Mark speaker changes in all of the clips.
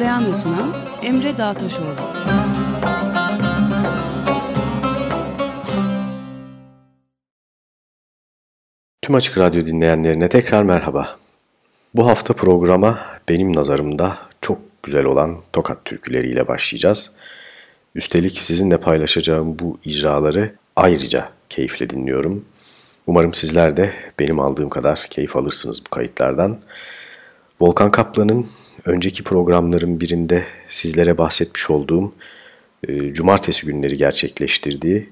Speaker 1: Hazırlayan ve sunan Emre Dağtaşoğlu.
Speaker 2: Tüm Açık Radyo dinleyenlerine tekrar merhaba. Bu hafta programa benim nazarımda çok güzel olan Tokat türküleriyle başlayacağız. Üstelik sizinle paylaşacağım bu icraları ayrıca keyifle dinliyorum. Umarım sizler de benim aldığım kadar keyif alırsınız bu kayıtlardan. Volkan Kaplan'ın önceki programların birinde sizlere bahsetmiş olduğum e, cumartesi günleri gerçekleştirdiği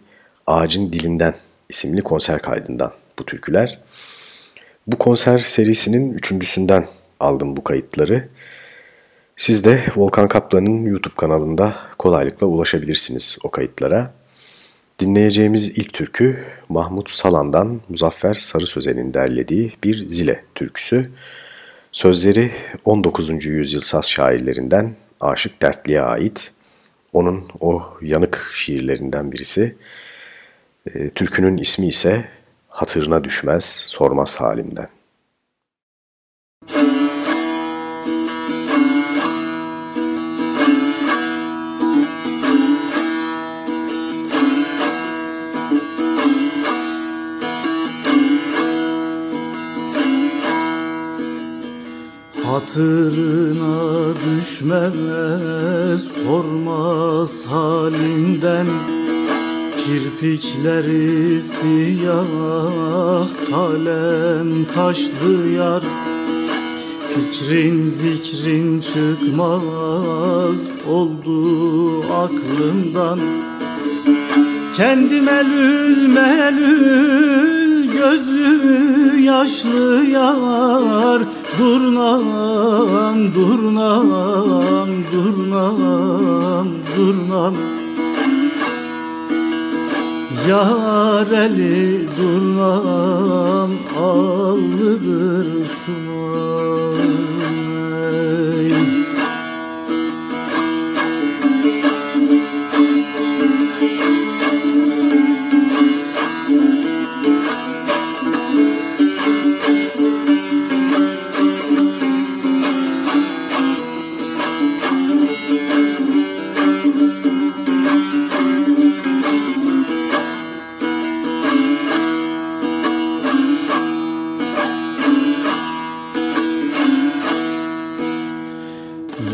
Speaker 2: Ağacın Dilinden isimli konser kaydından bu türküler. Bu konser serisinin üçüncüsünden aldım bu kayıtları. Siz de Volkan Kaplan'ın YouTube kanalında kolaylıkla ulaşabilirsiniz o kayıtlara. Dinleyeceğimiz ilk türkü Mahmut Salan'dan Muzaffer Sarı Sözen'in derlediği bir zile türküsü. Sözleri 19. yüzyıl saz şairlerinden Aşık Dertli'ye ait. Onun o yanık şiirlerinden birisi. E, türkünün ismi ise Hatırına Düşmez Sormaz Halimden.
Speaker 3: Hatırına düşmez sormaz halinden. Kirpikleri siyah kalem kaşlı yar. Fikrin zikrin çıkmaz oldu aklımdan. Kendim melül melül gözlü yaşlı yar Durnam, durnam, durnam, durnam. Yar eli durnam, allıdır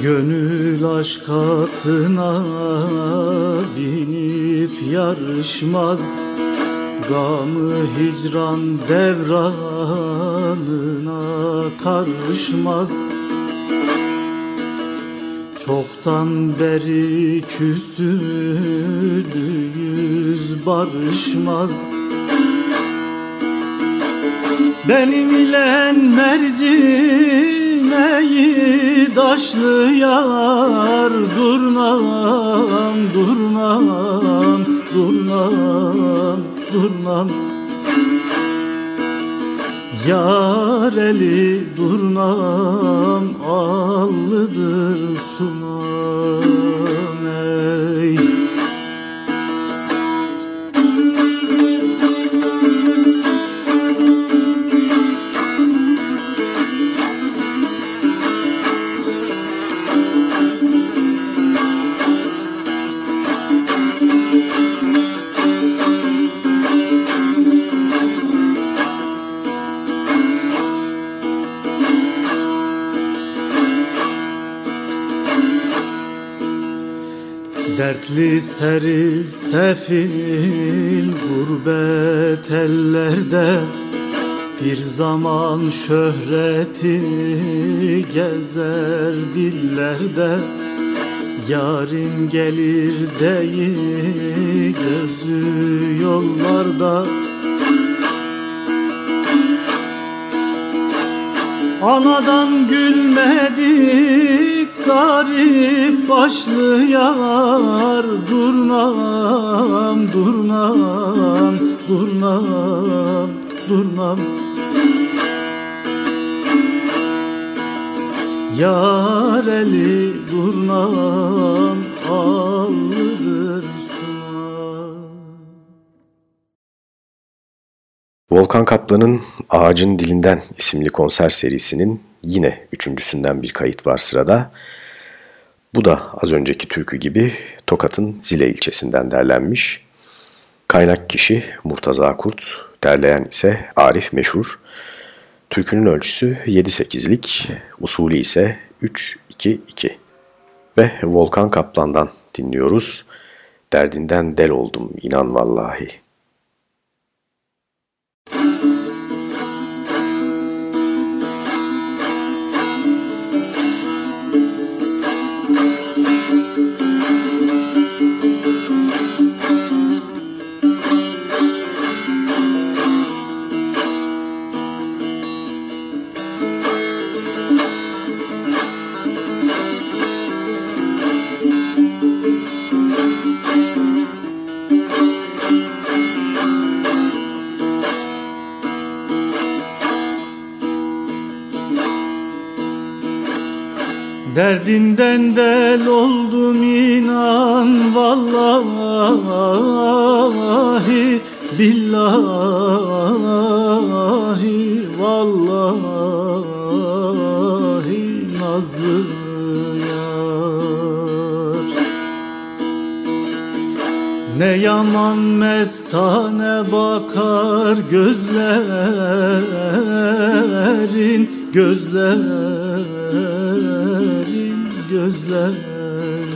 Speaker 3: sunam aşk atına binip yarışmaz. Gamı hicran devranına karışmaz. Çoktan beri küsülüyüz barışmaz. Benim ile merci Ekmeği daşlı yar Durnam, durnam, durnam, durnam Yar eli durnam Allıdır sunam Dertli seri sefil gurbet ellerde Bir zaman şöhreti gezer dillerde. Yarim gelir değil gözü yollarda. Anadan gülmedik garip başlı yar Durnam, durnam, durnam, durnam Yar eli durnam allıdır
Speaker 2: Volkan Kaplan'ın Ağacın Dilinden isimli konser serisinin yine üçüncüsünden bir kayıt var sırada. Bu da az önceki türkü gibi Tokat'ın Zile ilçesinden derlenmiş. Kaynak kişi Murtaza Kurt, derleyen ise Arif Meşhur. Türkünün ölçüsü 7-8'lik, usulü ise 3-2-2. Ve Volkan Kaplan'dan dinliyoruz. Derdinden del oldum inan vallahi.
Speaker 3: Derdinden del oldum inan vallahi billahi vallahi nazlı yar. Ne yaman mestane bakar gözlerin gözlerin gözlerin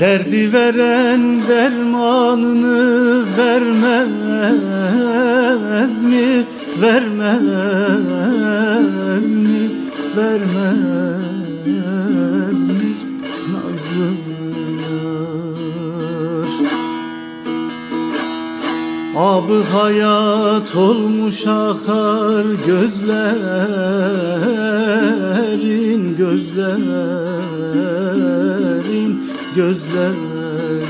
Speaker 3: Derdi veren dermanını vermez mi? Vermez mi? Vermez Abı hayat olmuş akar gözlerin gözlerin gözlerin.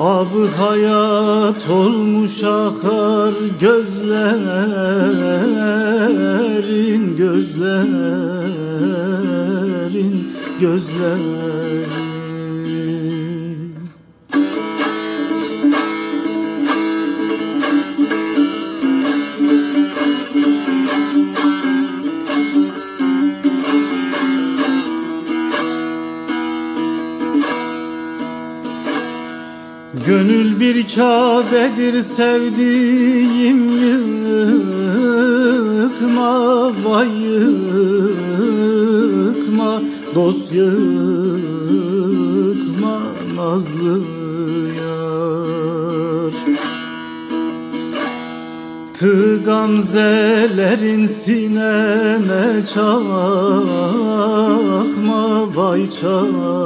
Speaker 3: Abı hayat olmuş akar gözlerin gözlerin gözlerin Gönül bir Kabe'dir sevdiğim yıkma vay yıkma dost yıkma nazlı yar. Tı gamzelerin sineme çakma vay çakma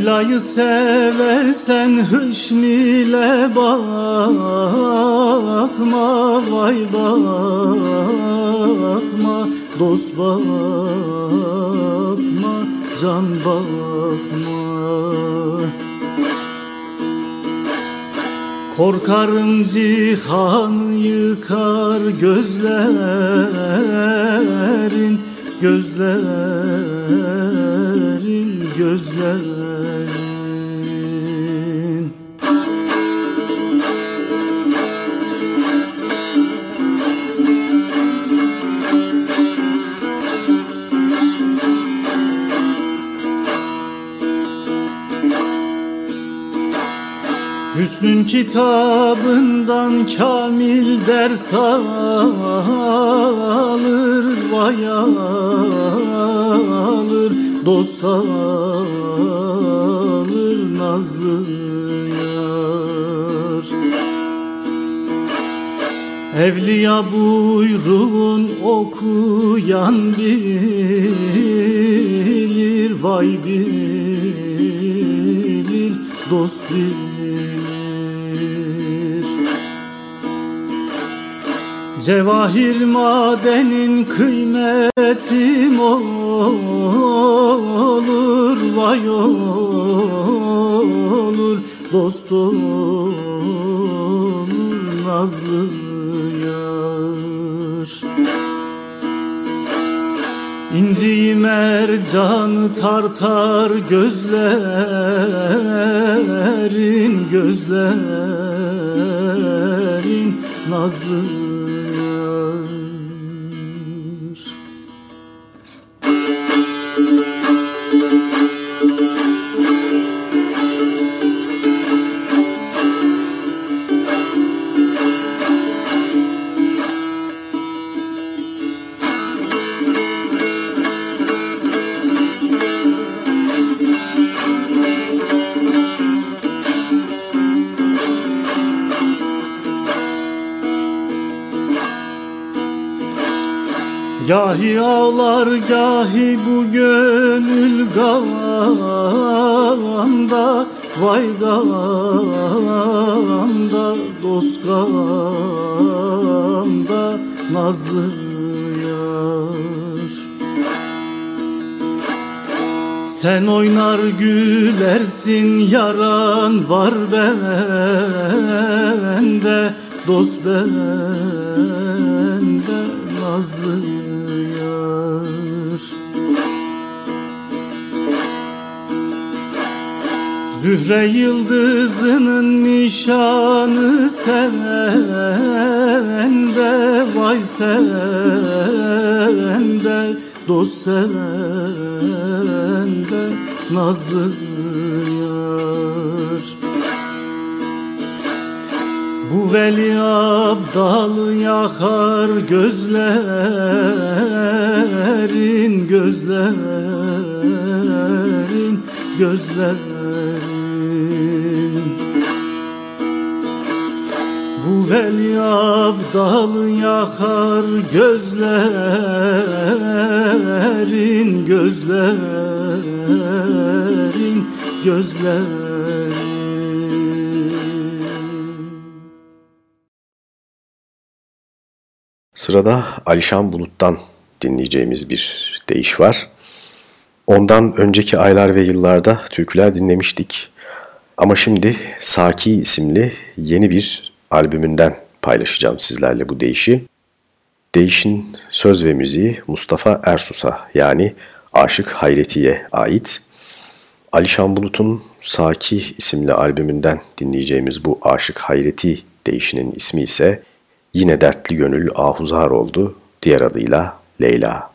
Speaker 3: Mevla'yı seversen hışmile bakma Vay bakma dost bakma Can bakma. Korkarım cihan yıkar gözlerin okuyan bilir Vay bilir dost bilir Cevahir madenin kıymetim olur Vay olur dost olur mercanı tartar gözlerin gözlerin nazlı Gahi ağlar gahi bu gönül gamda Vay gamda dost gamda Nazlı yar. Sen oynar gülersin yaran var bende Dost bende nazlı Zühre yıldızının nişanı sende Vay sende. Dost sende Nazlı yar veli abdal yakar gözlerin Gözlerin gözlerin. Bu veli abdal yakar gözlerin Gözlerin gözlerin
Speaker 2: Sırada Alişan Bulut'tan dinleyeceğimiz bir deyiş var. Ondan önceki aylar ve yıllarda türküler dinlemiştik. Ama şimdi Saki isimli yeni bir albümünden paylaşacağım sizlerle bu deyişi. Değişin söz ve müziği Mustafa Ersus'a yani Aşık Hayreti'ye ait. Alişan Bulut'un Saki isimli albümünden dinleyeceğimiz bu Aşık Hayreti değişinin ismi ise Yine Dertli Gönül Ahuzar oldu, diğer adıyla Leyla.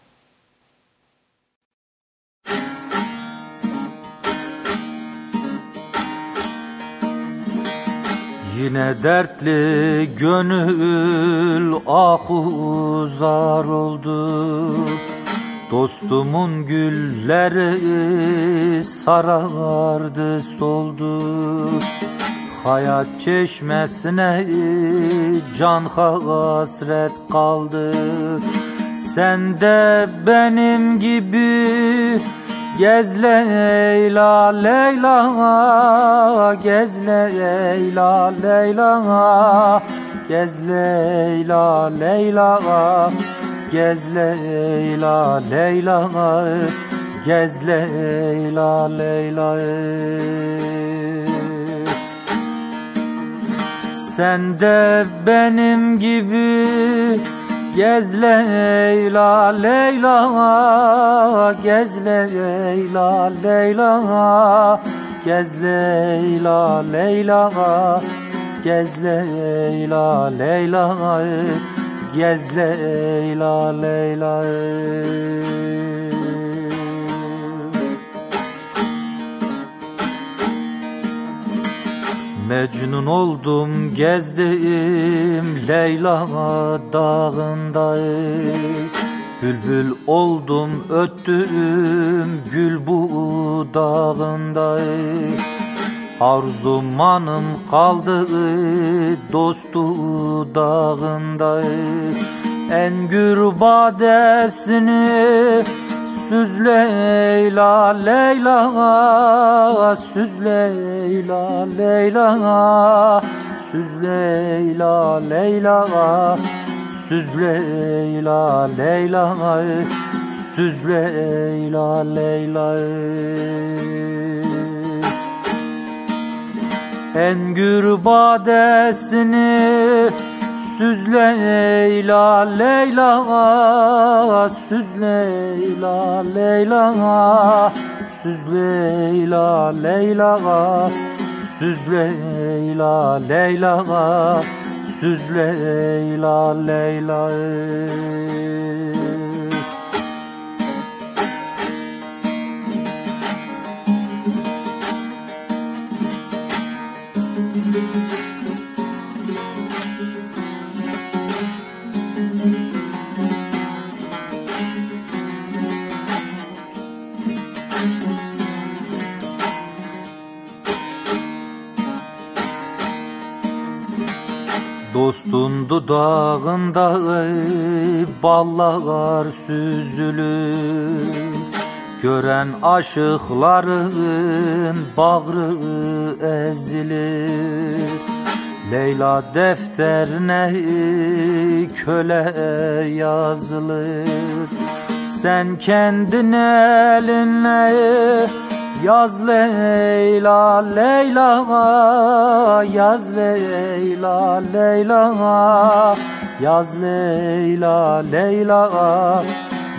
Speaker 4: Yine dertli gönül ahuzar oldu Dostumun gülleri sarardı soldu Hayat çeşmesine can hasret kaldı. Sen de benim gibi Gez Leyla Leyla Gez Leyla Leyla Gez Leyla Leyla Gez Leyla Leyla Gez Leyla Leyla Sen de benim gibi Gez Leyla Leyla Gez Leyla Leyla Gez Leyla Leyla Gez Leyla Leyla Gez Leyla Leyla Mecnun oldum gezdim Leyla dağında Bülbül oldum öttüm gül bu dağında Arzumanım kaldı dostu dağında En gür badesini Süz Leyla Leyla Süz Leyla Leyla. Süz Leyla Leyla Süz Leyla Leyla. Süz Leyla Leyla. En gür badesini Süz Leyla Leyla Süz Leyla Leyla Süz Leyla Leyla Süz Leyla Leyla Süz Leyla Leyla Dostun dudağında ballar süzülür. Gören aşıkların bağrı ezilir. Leyla defterine köle yazılır. Sen kendin elinle Yaz Leyla Leyla Yaz Leyla Leyla Yaz Leyla Leyla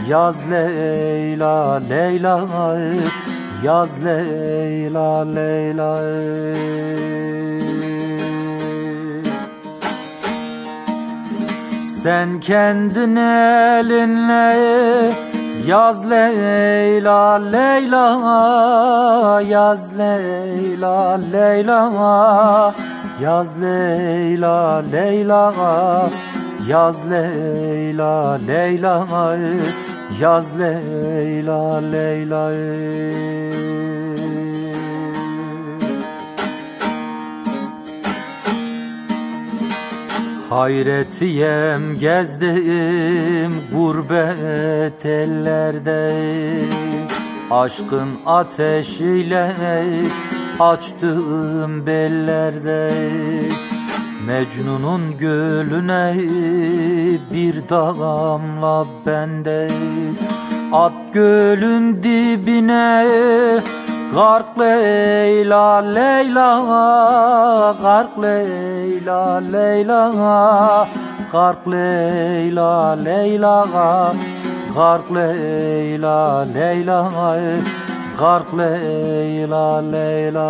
Speaker 4: Yaz Leyla Leyla Yaz Leyla Leyla. Sen kendin elinle Yaz Leyla Leyla Yaz Leyla Leyla. Yaz Leyla Leyla Yaz Leyla Leyla. Yaz Leyla Leyla Hayretiyem gezdim gurbet ellerde. Aşkın ateşiyle açtım bellerde. Mecnun'un gölüne bir damla bende. At gölün dibine Gark Leyla Leyla Gark Leyla Leyla Gark Leyla Leyla Gark Leyla Leyla Gark Leyla Leyla.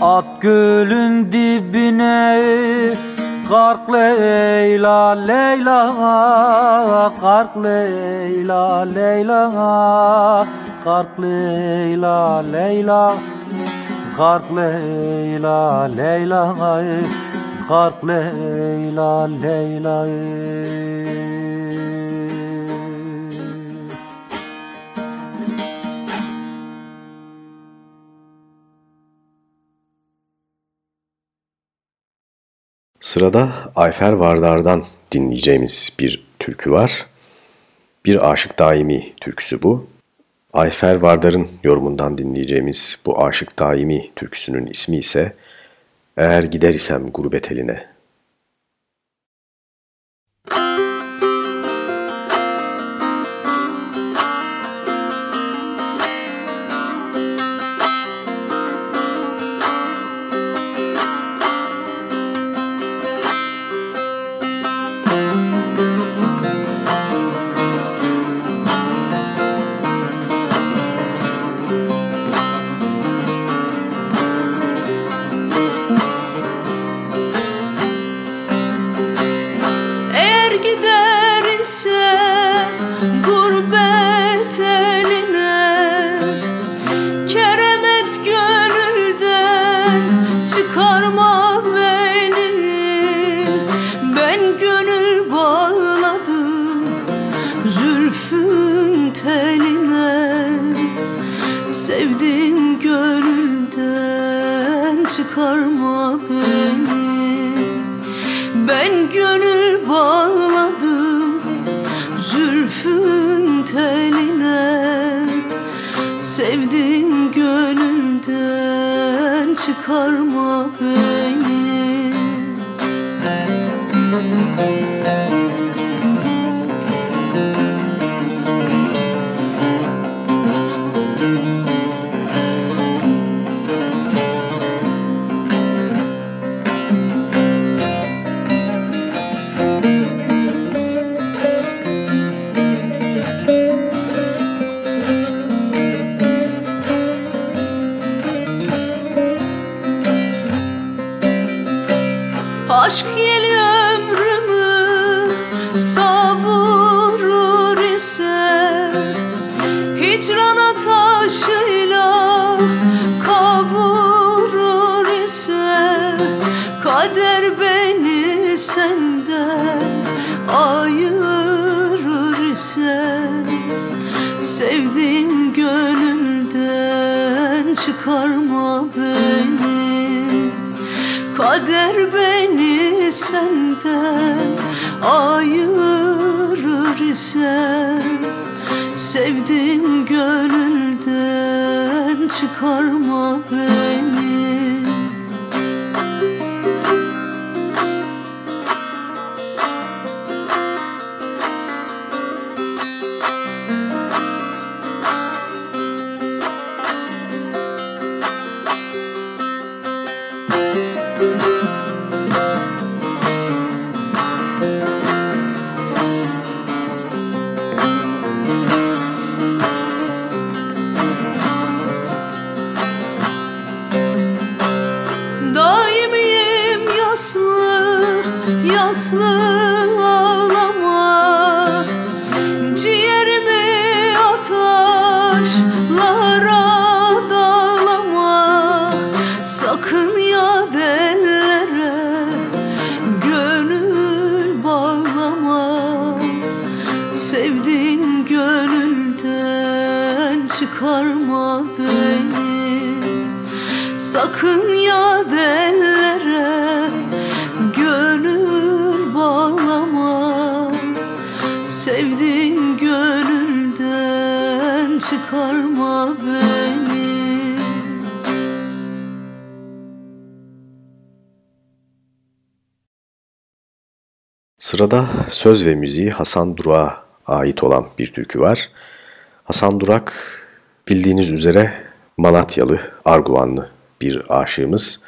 Speaker 4: At gölün dibine Gark Leyla Leyla Gark Leyla Leyla Gark Leyla Leyla Gark Leyla Leyla Gark Leyla Leyla
Speaker 2: Sırada Ayfer Vardar'dan dinleyeceğimiz bir türkü var. Bir Aşık Daimi türküsü bu. Ayfer Vardar'ın yorumundan dinleyeceğimiz bu Aşık Daimi türküsünün ismi ise Eğer Gider isem Gurbet Eline.
Speaker 5: Çıkarma beni
Speaker 2: Sırada söz ve müziği Hasan Durak'a ait olan bir türkü var. Hasan Durak bildiğiniz üzere Malatyalı, Arguvanlı bir aşığımız.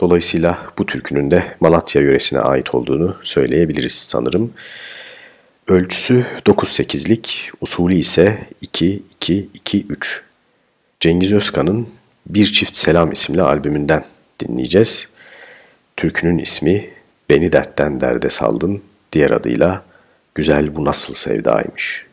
Speaker 2: Dolayısıyla bu türkünün de Malatya yöresine ait olduğunu söyleyebiliriz sanırım. Ölçüsü 9-8'lik, usulü ise 2-2-2-3. Cengiz Özkan'ın Bir Çift Selam isimli albümünden dinleyeceğiz. Türkünün ismi Beni Dertten Derde Saldın, diğer adıyla Güzel Bu Nasıl Sevdaymış.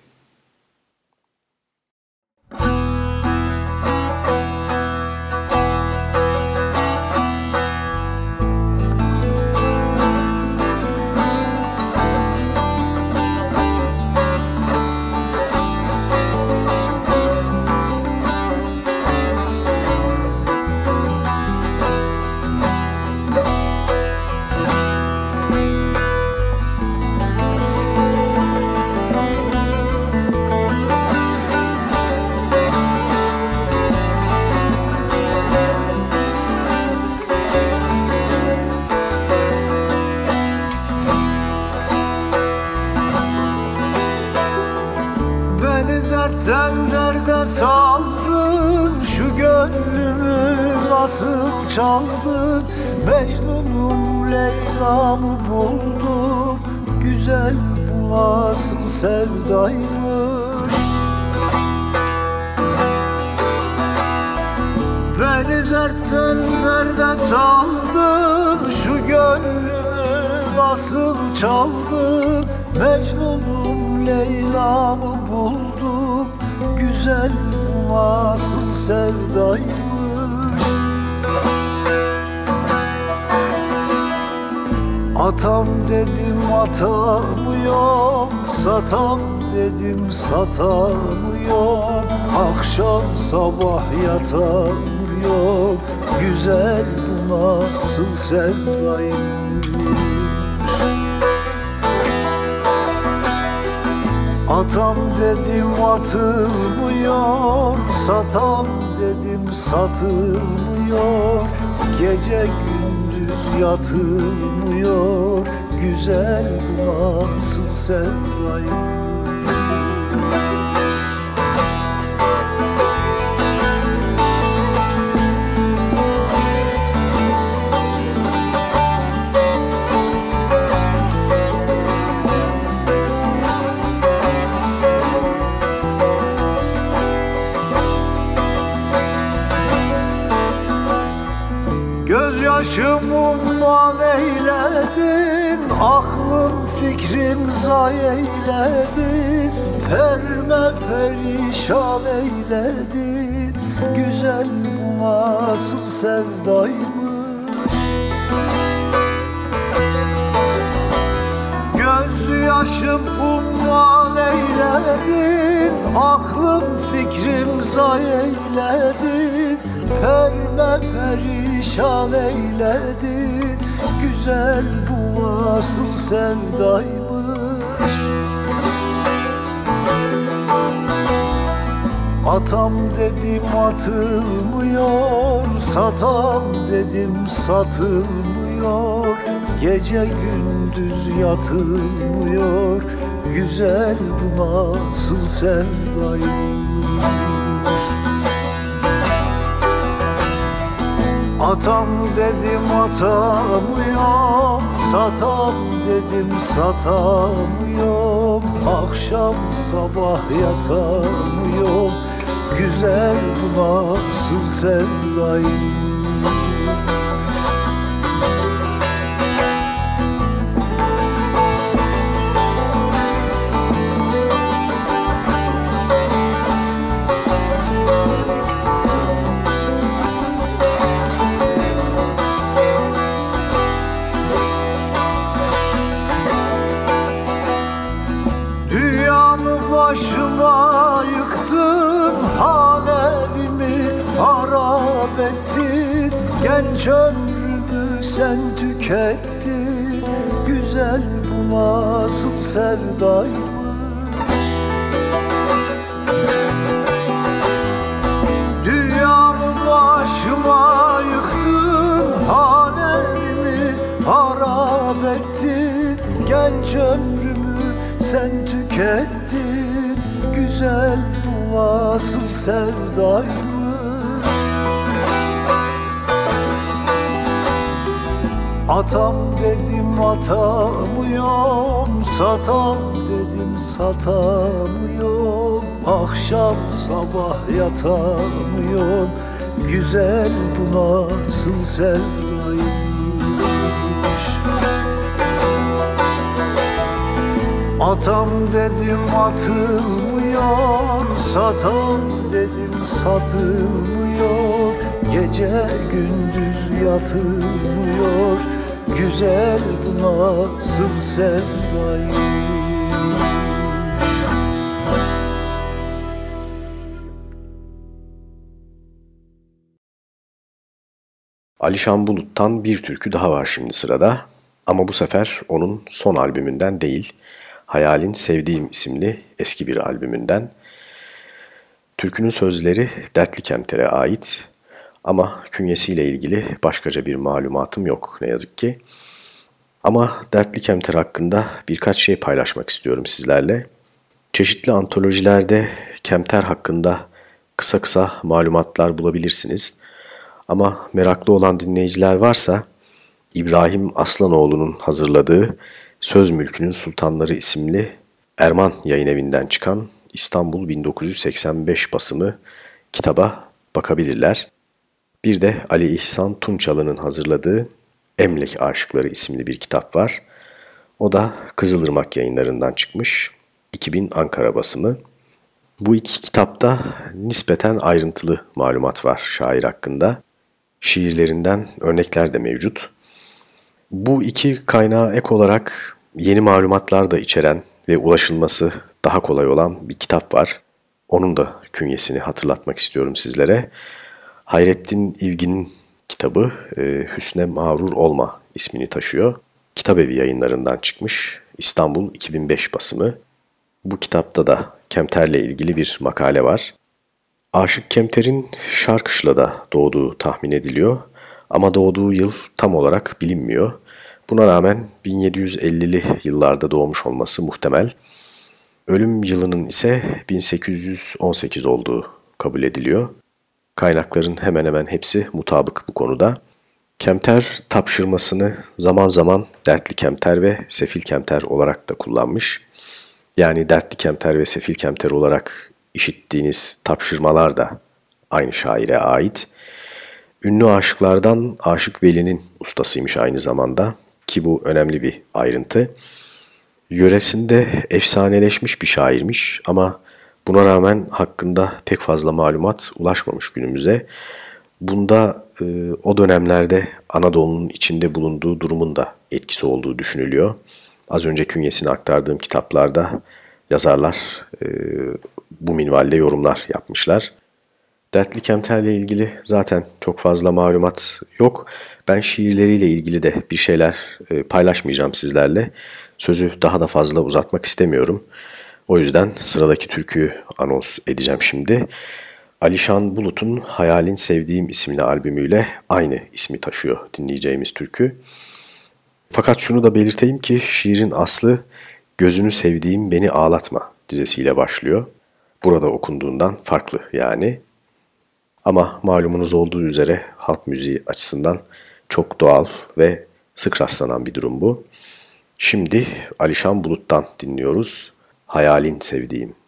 Speaker 6: Satam dedim satılmıyor Gece gündüz yatılmıyor Güzel bu nasıl sevdayım fikrim zay Perme perişan eyledin Güzel bu nasıl sevdaymış. Göz yaşım umman eyledin Aklım fikrim zay Perme perişan eyledin Güzel bu nasıl sevdaymış Atam dedim atılmıyor Satam dedim satılmıyor. Gece gündüz yatılmıyor Güzel bu nasıl sevdaymış Atam dedim atamıyorum Satam dedim satamıyorum. Akşam sabah yatamıyorum Güzel bu nasıl sevdayım tükettin Güzel bu nasıl sevdaymış Dünyamı başıma yıktın Halevimi harap ettin Genç ömrümü sen tükettin güzel bu nasıl sevdaymış Atam dedim atamıyorum. Satam dedim satamıyorum. Akşam sabah yatamıyorum. Güzel bu nasıl sevdaymış. Atam dedim atılmıyor. Satam dedim satılmıyor. Gece gündüz yatılmıyor Güzel bu nasıl sevdayım
Speaker 2: Alişan Bulut'tan bir türkü daha var şimdi sırada. Ama bu sefer onun son albümünden değil, Hayalin Sevdiğim isimli eski bir albümünden. Türkünün sözleri Dertli Kemter'e ait ama künyesiyle ilgili başkaca bir malumatım yok ne yazık ki. Ama Dertli Kemter hakkında birkaç şey paylaşmak istiyorum sizlerle. Çeşitli antolojilerde Kemter hakkında kısa kısa malumatlar bulabilirsiniz. Ama meraklı olan dinleyiciler varsa İbrahim Aslanoğlu'nun hazırladığı Söz Mülkünün Sultanları isimli Erman yayın evinden çıkan İstanbul 1985 basımı kitaba bakabilirler. Bir de Ali İhsan Tunçalı'nın hazırladığı Emlek Aşıkları isimli bir kitap var. O da Kızılırmak yayınlarından çıkmış. 2000 Ankara basımı. Bu iki kitapta nispeten ayrıntılı malumat var şair hakkında. Şiirlerinden örnekler de mevcut. Bu iki kaynağı ek olarak yeni malumatlar da içeren ve ulaşılması daha kolay olan bir kitap var. Onun da künyesini hatırlatmak istiyorum sizlere. Hayrettin İlgin'in kitabı e, Hüsne Mağrur Olma ismini taşıyor. Kitabevi yayınlarından çıkmış İstanbul 2005 basımı. Bu kitapta da Kemter'le ilgili bir makale var. Aşık Kemter'in Şarkışla'da doğduğu tahmin ediliyor ama doğduğu yıl tam olarak bilinmiyor. Buna rağmen 1750'li yıllarda doğmuş olması muhtemel. Ölüm yılının ise 1818 olduğu kabul ediliyor. Kaynakların hemen hemen hepsi mutabık bu konuda. Kemter tapşırmasını zaman zaman dertli kemter ve sefil kemter olarak da kullanmış. Yani dertli kemter ve sefil kemter olarak işittiğiniz tapşırmalar da aynı şaire ait. Ünlü aşıklardan Aşık Veli'nin ustasıymış aynı zamanda ki bu önemli bir ayrıntı. Yöresinde efsaneleşmiş bir şairmiş ama buna rağmen hakkında pek fazla malumat ulaşmamış günümüze. Bunda e, o dönemlerde Anadolu'nun içinde bulunduğu durumun da etkisi olduğu düşünülüyor. Az önce künyesini aktardığım kitaplarda yazarlar e, bu minvalde yorumlar yapmışlar. Dertli Kemter'le ilgili zaten çok fazla malumat yok. Ben şiirleriyle ilgili de bir şeyler e, paylaşmayacağım sizlerle. Sözü daha da fazla uzatmak istemiyorum. O yüzden sıradaki türküyü anons edeceğim şimdi. Alişan Bulut'un Hayalin Sevdiğim isimli albümüyle aynı ismi taşıyor dinleyeceğimiz türkü. Fakat şunu da belirteyim ki şiirin aslı Gözünü Sevdiğim Beni Ağlatma dizesiyle başlıyor. Burada okunduğundan farklı yani. Ama malumunuz olduğu üzere halk müziği açısından çok doğal ve sık rastlanan bir durum bu. Şimdi Alişan Bulut'tan dinliyoruz. Hayalin Sevdiğim.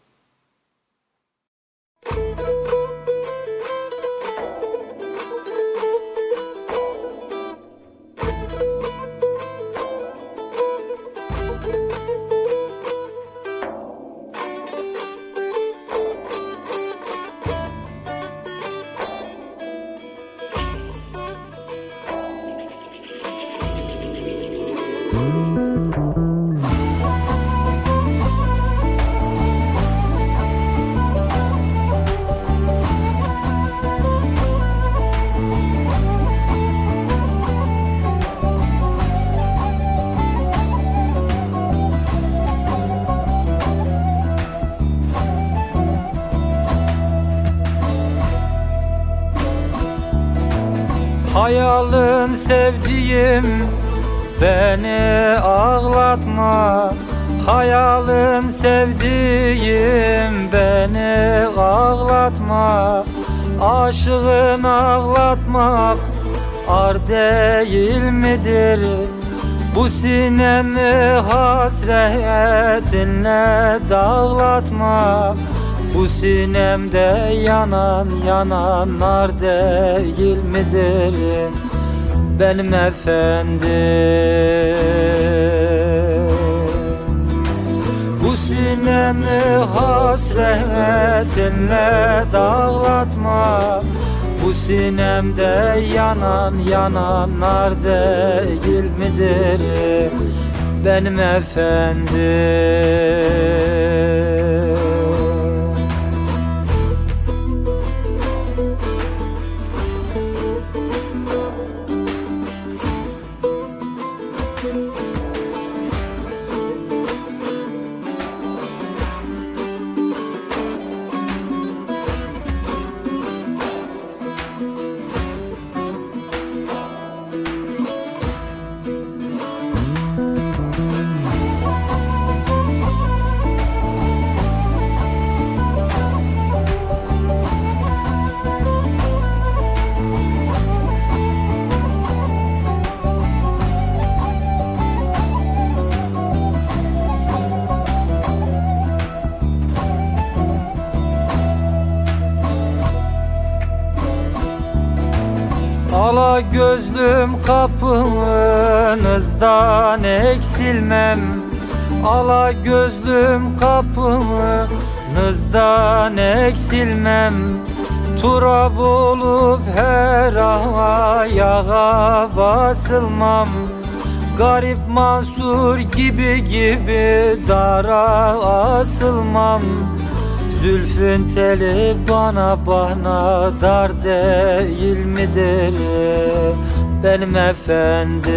Speaker 4: Hayalın sevdiğim beni ağlatma. Hayalın sevdiğim beni ağlatma. Aşığın ağlatmak ar değil midir? Bu sinemi hasretinle dağlatma. Bu sinemde yanan yananlar değil midir benim efendim. Bu sinemi hasretinle dağlatma. Bu sinemde yanan yananlar değil midir? Benim efendim gözlüm kapınızdan eksilmem. Ala gözlüm kapınızdan eksilmem. Turab olup her ayağa basılmam. Garip Mansur gibi gibi dara asılmam. Zülfün teli bana bana dar değil midir? Benim efendim.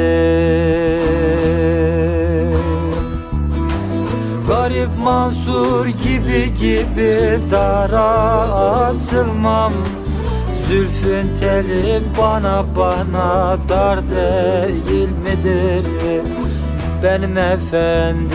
Speaker 4: Garip Mansur gibi gibi dara asılmam. Zülfün teli bana bana dar değil midir? Benim efendim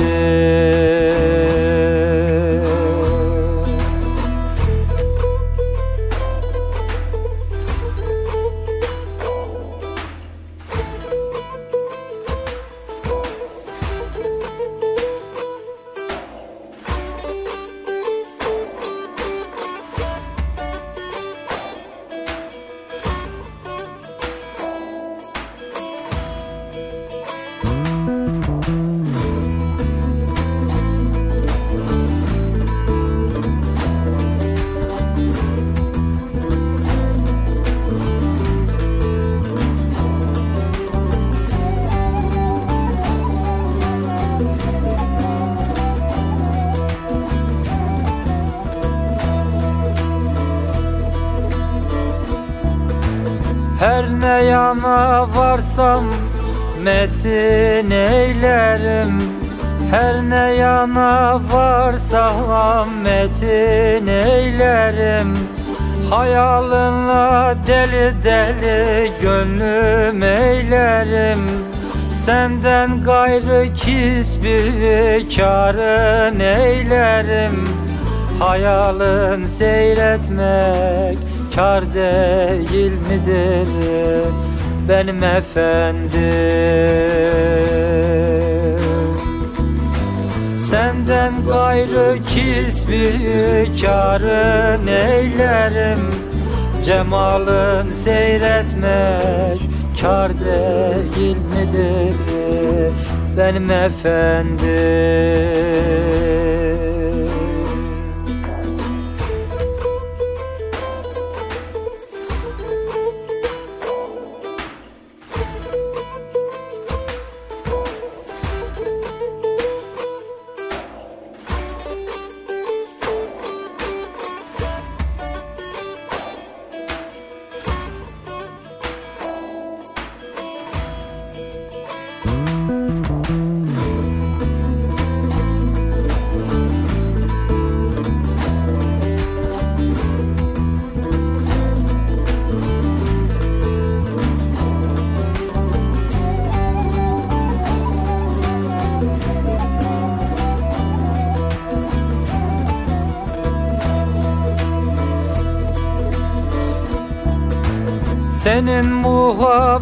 Speaker 4: yana varsam metin eylerim. Her ne yana varsam metin eylerim. Hayalinle deli deli gönlüm eylerim. Senden gayrı kisbi karın eylerim. Hayalın seyretmek değil midir benim efendim? Senden gayrı kisbi karın eylerim Cemalın seyretmek kar değil midir benim efendim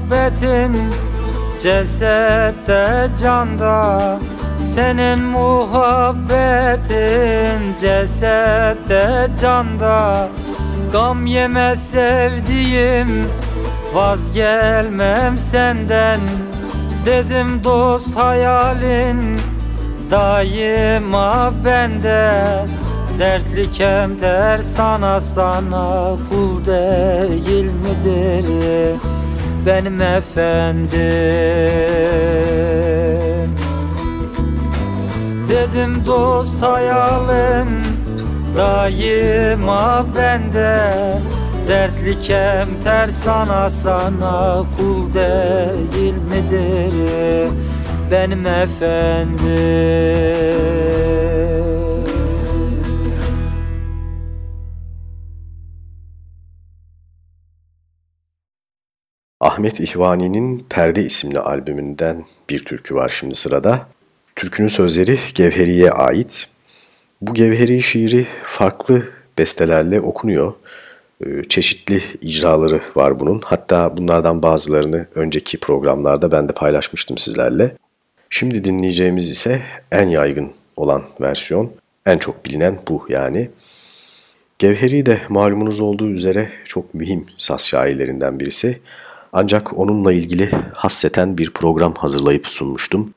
Speaker 4: muhabbetin cesette canda Senin muhabbetin cesette canda. Gam yeme sevdiğim vazgelmem senden. Dedim dost hayalin daima bende. Dertli kemter sana sana kul değil midir benim efendim. Dedim dost hayalin daima bende. Dertli kemter sana sana kul değil midir benim efendim
Speaker 2: Ahmet İhvani'nin Perde isimli albümünden bir türkü var şimdi sırada. Türkünün sözleri Gevheri'ye ait. Bu Gevheri şiiri farklı bestelerle okunuyor. Ee, çeşitli icraları var bunun. Hatta bunlardan bazılarını önceki programlarda ben de paylaşmıştım sizlerle. Şimdi dinleyeceğimiz ise en yaygın olan versiyon. En çok bilinen bu yani. Gevheri de malumunuz olduğu üzere çok mühim saz şairlerinden birisi. Ancak onunla ilgili hasseten bir program hazırlayıp sunmuştum.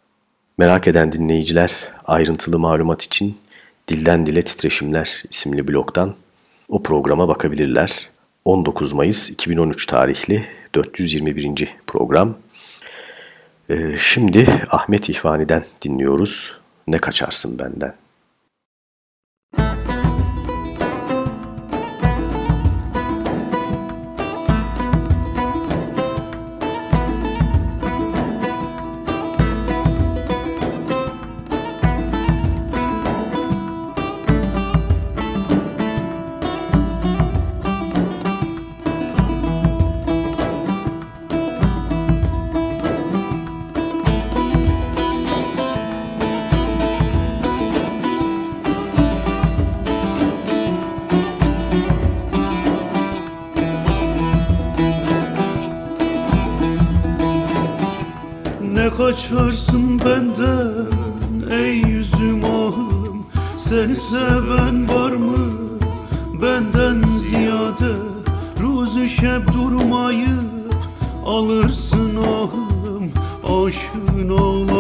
Speaker 2: Merak eden dinleyiciler ayrıntılı malumat için Dilden Dile Titreşimler isimli blogdan o programa bakabilirler. 19 Mayıs 2013 tarihli 421. program. Ee, şimdi Ahmet İhvani'den dinliyoruz. Ne kaçarsın benden?
Speaker 3: Kaçarsın benden ey yüzüm ahım. Seni seven var mı? Benden ziyade Ruzu şeb durmayıp alırsın ahım. Aşığın ağlatma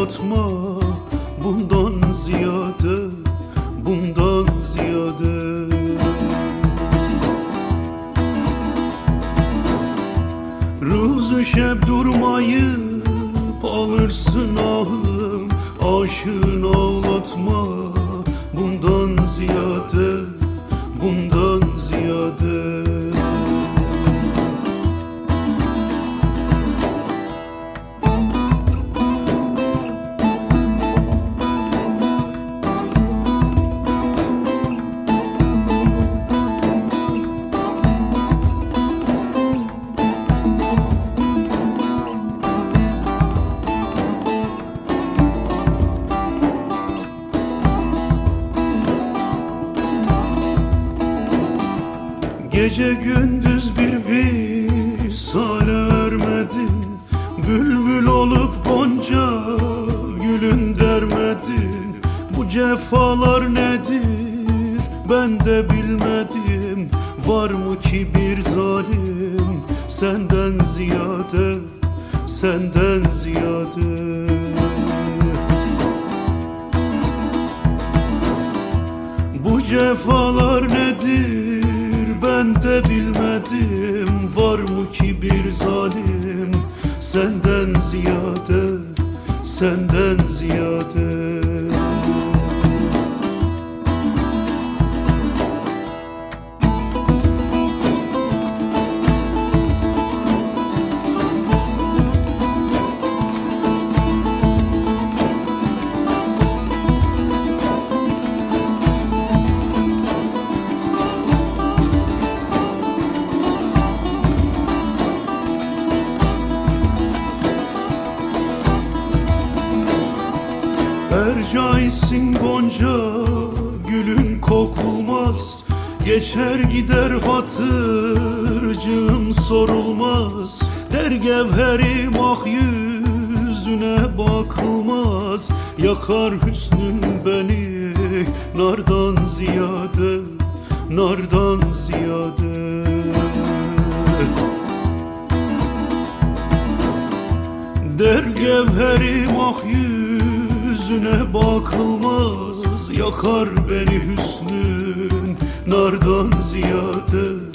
Speaker 3: Senden ziyade. Bu cefalar nedir? Ben de bilmedim. Var mı ki bir zalim? Senden ziyade Senden ziyade Gonca gülün kokulmaz Geçer gider hatırcığım sorulmaz. Der gevherim ah yüzüne bakılmaz. Yakar hüsnün beni nardan ziyade Nardan ziyade. Der gevherim ah yüzüne bakılmaz Yakar beni hüsnün nardan ziyade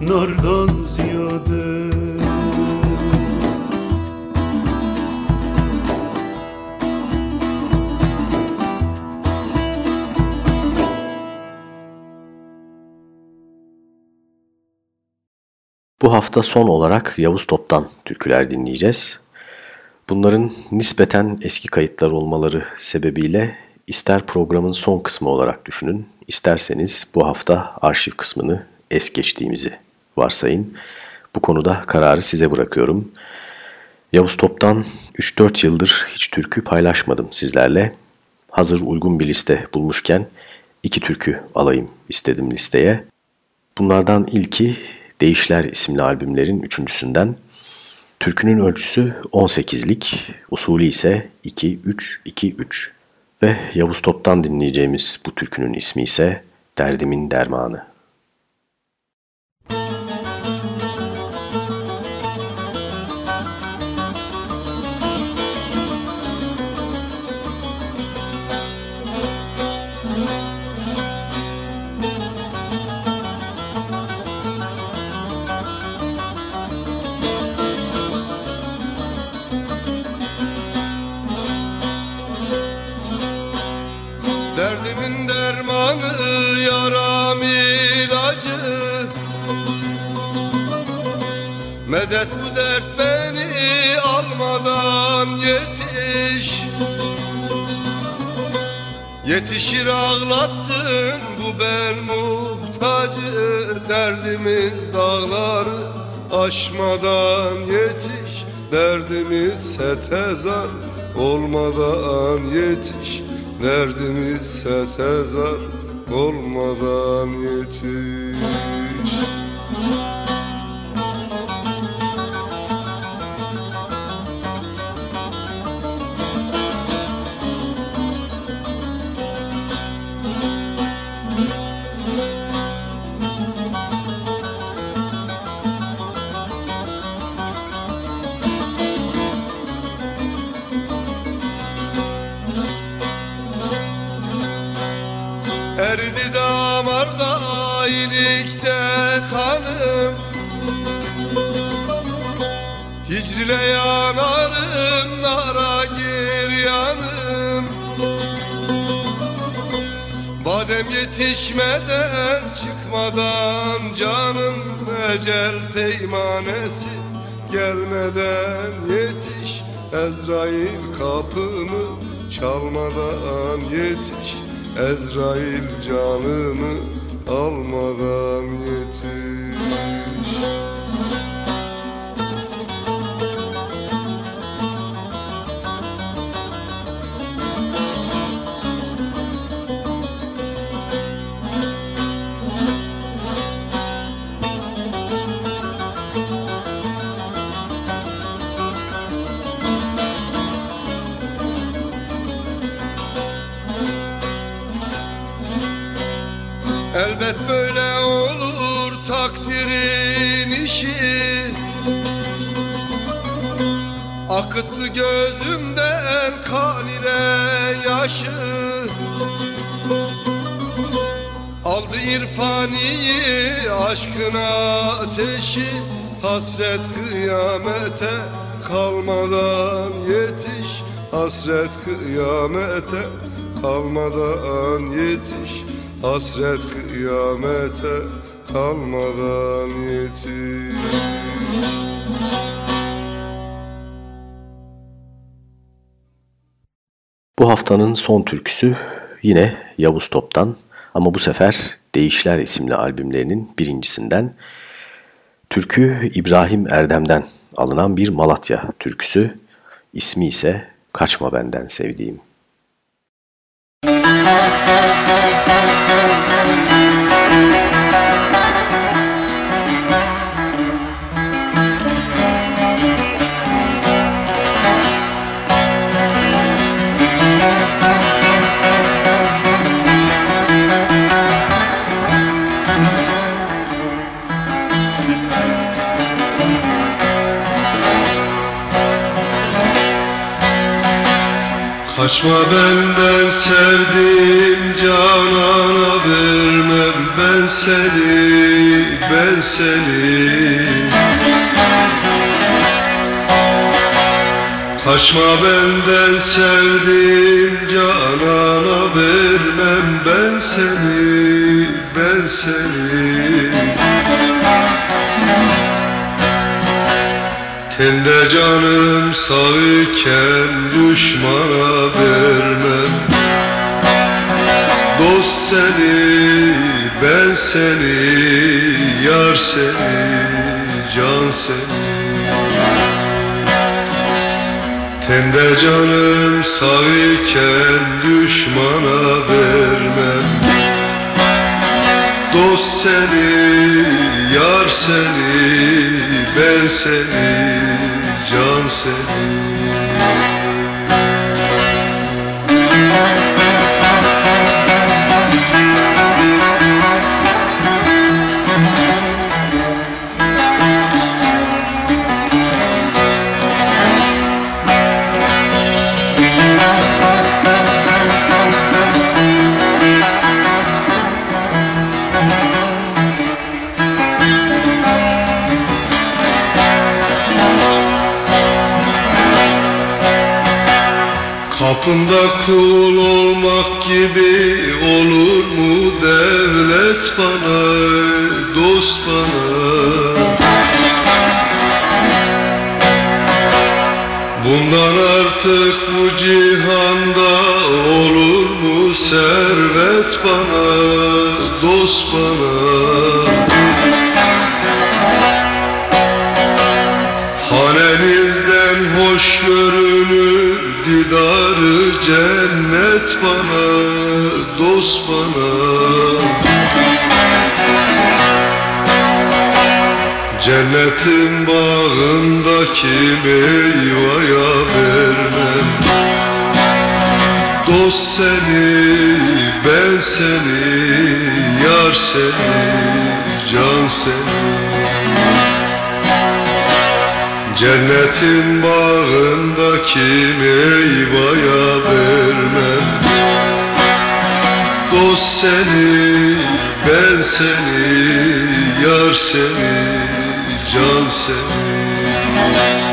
Speaker 3: Nardan ziyade
Speaker 2: Bu hafta son olarak Yavuz Top'tan türküler dinleyeceğiz. Bunların nispeten eski kayıtlar olmaları sebebiyle ister programın son kısmı olarak düşünün, isterseniz bu hafta arşiv kısmını es geçtiğimizi varsayın. Bu konuda kararı size bırakıyorum. Yavuz Top'tan 3-4 yıldır hiç türkü paylaşmadım sizlerle. Hazır uygun bir liste bulmuşken iki türkü alayım istedim listeye. Bunlardan ilki Değişler isimli albümlerin üçüncüsünden. Türkünün ölçüsü 18'lik, usulü ise 2-3-2-3 ve Yavuz Top'tan dinleyeceğimiz bu türkünün ismi ise Derdimin Dermanı.
Speaker 7: Yetişir ağlattın bu ben muhtacı Derdimiz dağları aşmadan yetiş Derdimiz setezar olmadan yetiş Derdimiz setezar olmadan yetiş Hicrile yanarım nara gir yanım. Badem yetişmeden çıkmadan canım Ecel peymanesi gelmeden yetiş. Ezrail kapımı çalmadan yetiş. Ezrail canımı almadan yetiş Akıttı gözümden kan ile yaşı. Aldı irfaniyi aşkın ateşi. Hasret kıyamete kalmadan yetiş. Hasret kıyamete kalmadan yetiş. Hasret kıyamete kalmadan yetiş
Speaker 2: Bu haftanın son türküsü yine Yavuz Top'tan ama bu sefer Değişler isimli albümlerinin birincisinden. Türkü İbrahim Erdem'den alınan bir Malatya türküsü. İsmi ise Kaçma Benden Sevdiğim.
Speaker 7: Kaçma benden sevdim canana vermem ben seni ben seni. Kaçma benden sevdim canana vermem ben seni ben seni Tende canım sağ iken düşmana vermem. Dost seni, ben seni, yar seni, can seni. Tende canım sağ iken düşmana vermem Dost seni, yar seni, ben seni, can seni Kapında kul olmak gibi olur mu devlet bana, dost bana? Bundan artık bu cihanda olur mu servet bana, dost bana cennet bana, dost bana. Cennetin bağındaki meyvaya vermem. Dost seni, ben seni, yar seni, can seni Cennetin bağındaki meyvaya vermem Dost seni, ben seni Yar seni, can seni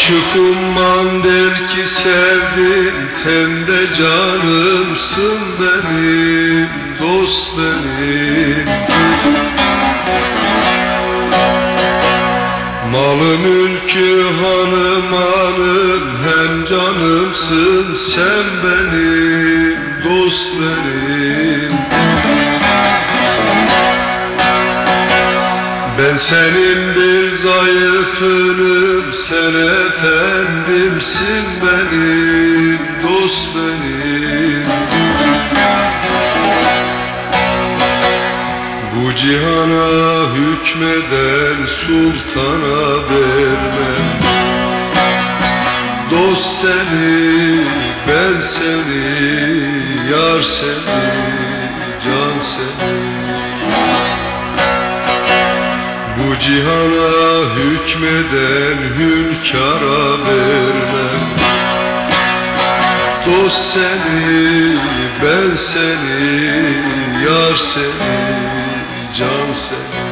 Speaker 7: Aşıkım der ki sevdim Tende canımsın benim Dost benim. Malı mülkü hanım hanım Hem canımsın sen benim Dost benim senin bir zayıfınım, sen efendimsin benim, dost benim. Bu cihana hükmeden sultana vermem. Dost seni, ben seni, yar seni, can seni. Cihana hükmeden hünkara vermem Dost seni, ben seni, yar seni, can seni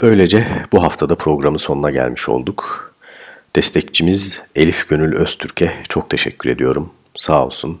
Speaker 2: Böylece bu haftada programın sonuna gelmiş olduk. Destekçimiz Elif Gönül Öztürk'e çok teşekkür ediyorum. Sağ olsun.